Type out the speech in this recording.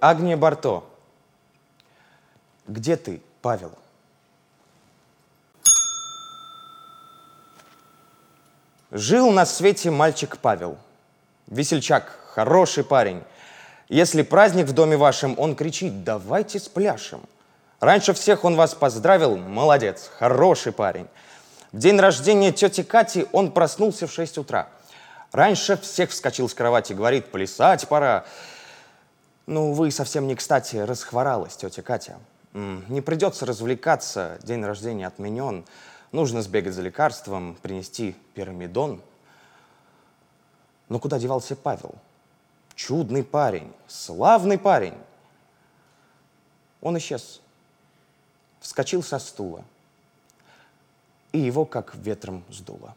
Агния Барто. Где ты, Павел? Жил на свете мальчик Павел. Весельчак, хороший парень. Если праздник в доме вашем, он кричит «давайте спляшем». Раньше всех он вас поздравил, молодец, хороший парень. В день рождения тети Кати он проснулся в 6 утра. Раньше всех вскочил с кровати, говорит, плясать пора. Ну, вы совсем не кстати, расхворалась тетя Катя. Не придется развлекаться, день рождения отменен. Нужно сбегать за лекарством, принести пирамидон. Но куда девался Павел? Чудный парень, славный парень. Он исчез, вскочил со стула, и его как ветром сдуло.